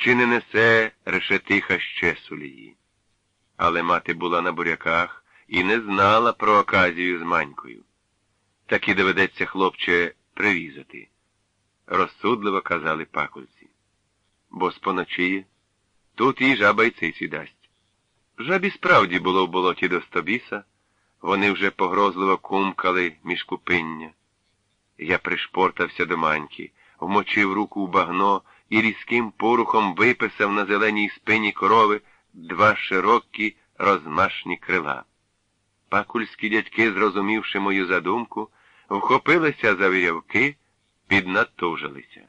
чи не несе решетиха ще сулії. Але мати була на буряках і не знала про оказію з манькою. Так і доведеться, хлопче, привізати. Розсудливо казали пакульці. Бо споночіє, тут їй жаба й цей сідасть. Жабі справді було в болоті до стобіса, вони вже погрозливо кумкали між купиння. Я пришпортався до маньки, вмочив руку в багно і різким порухом виписав на зеленій спині корови два широкі розмашні крила. Пакульські дядьки, зрозумівши мою задумку, вхопилися за вірявки, піднатужилися.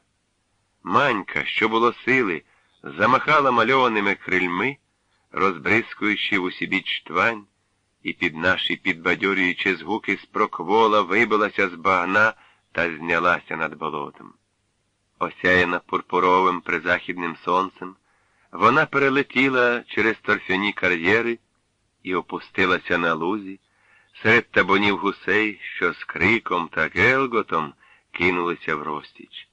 Манька, що було сили, замахала мальованими крильми, розбризкуючи в усі біч твань, і під наші підбадьорюючи згуки з проквола вибилася з багна та знялася над болотом. Осяяна пурпуровим призахідним сонцем, вона перелетіла через торфяні кар'єри і опустилася на лузі серед табунів гусей, що з криком та гелготом кинулися в розтіч.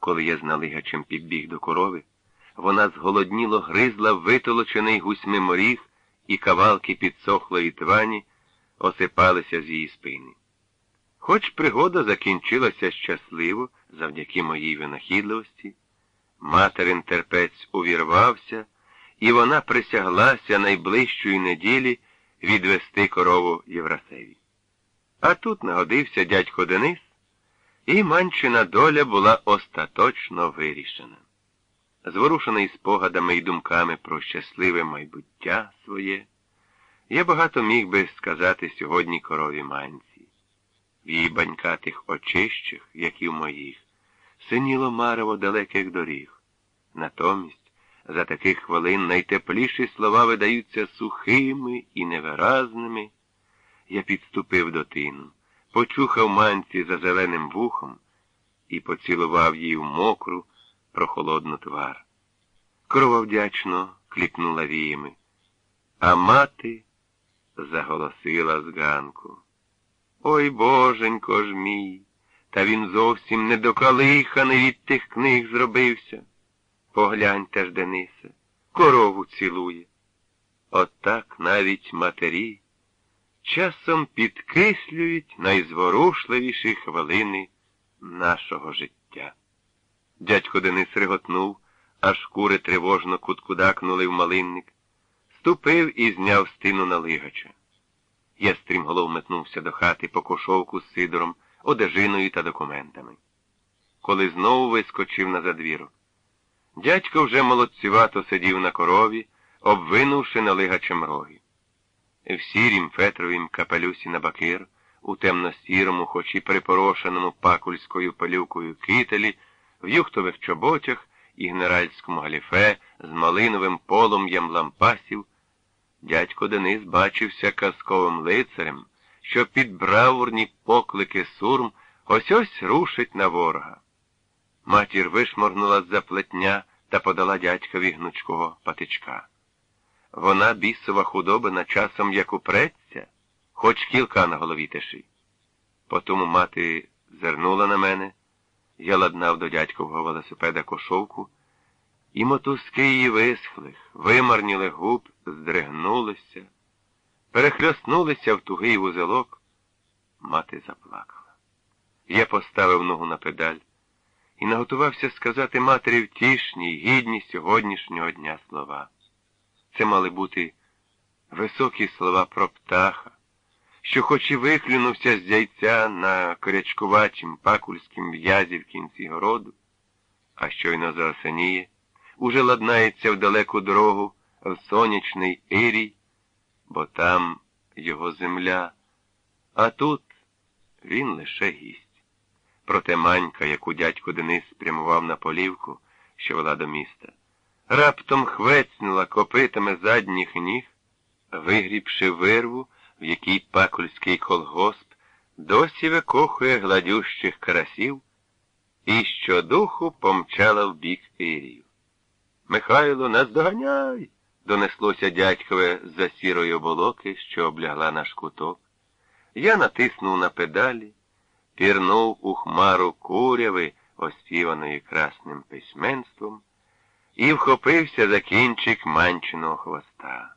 Коли я з налигачем підбіг до корови, вона зголодніло гризла витолочений гусьми моріг, і кавалки підсохлої твані осипалися з її спини. Хоч пригода закінчилася щасливо завдяки моїй винахідливості, материн терпець увірвався, і вона присяглася найближчої неділі відвести корову Єврасеві. А тут нагодився дядько Денис, і манчина доля була остаточно вирішена. Зворушений спогадами і думками про щасливе майбуття своє, я багато міг би сказати сьогодні корові манці. В її банькатих очищах, як і в моїх, синіло марево далеких доріг. Натомість, за таких хвилин найтепліші слова видаються сухими і невиразними. Я підступив до тину, почухав манці за зеленим вухом і поцілував її в мокру, прохолодну твар. Корова вдячно кліпнула віями, а мати заголосила з ганку. Ой боженько ж мій, та він зовсім недокалиханий від тих книг зробився. Погляньте ж, Денисе, корову цілує. Отак навіть матері часом підкислюють найзворушливіші хвилини нашого життя. Дядько Денис реготнув, аж кури тривожно куткудакнули в малинник, ступив і зняв стину на лигача. Я стрімголов метнувся до хати по кошовку з сидором, одежиною та документами. Коли знову вискочив на задвірок. Дядько вже молодцювато сидів на корові, обвинувши налигачем роги. В сірім фетровім капелюсі на бакир, у темно-сірому, хоч і припорошеному пакульською пилюкою кителі, в юхтових чоботях і генеральському галіфе з малиновим полум'ям лампасів, дядько Денис бачився казковим лицарем, що під бравурні поклики сурм ось ось рушить на ворога. Матір вишморнула з-за плетня та подала дядькові гнучкого патичка. Вона бісова худобина часом як упреться, хоч кілка на голові тиши. Потому мати зернула на мене, я ладнав до дядькового велосипеда кошовку, і мотузки її висхли, вимарніли губ, здригнулися, перехльоснулися в тугий вузелок. Мати заплакала. Я поставив ногу на педаль і наготувався сказати матері втішні й гідні сьогоднішнього дня слова. Це мали бути високі слова про птаха, що хоч і виклюнувся з яйця на корячкувачім пакульськім в'язі в кінці городу, а щойно заосеніє, уже ладнається в далеку дорогу в сонячний Ірій, бо там його земля, а тут він лише гість. Проте манька, яку дядько Денис спрямував на полівку, що вела до міста, раптом хвецнула копитами задніх ніг, вигрібши вирву, в якій пакульський колгосп досі викохує гладющих карасів, і щодуху помчала в бік Ірію. Михайло, наздоганяй! донеслося дядькове за сірої оболоки, що облягла наш куток. Я натиснув на педалі пірнув у хмару куряви, оспіваної красним письменством, і вхопився за кінчик манчиного хвоста.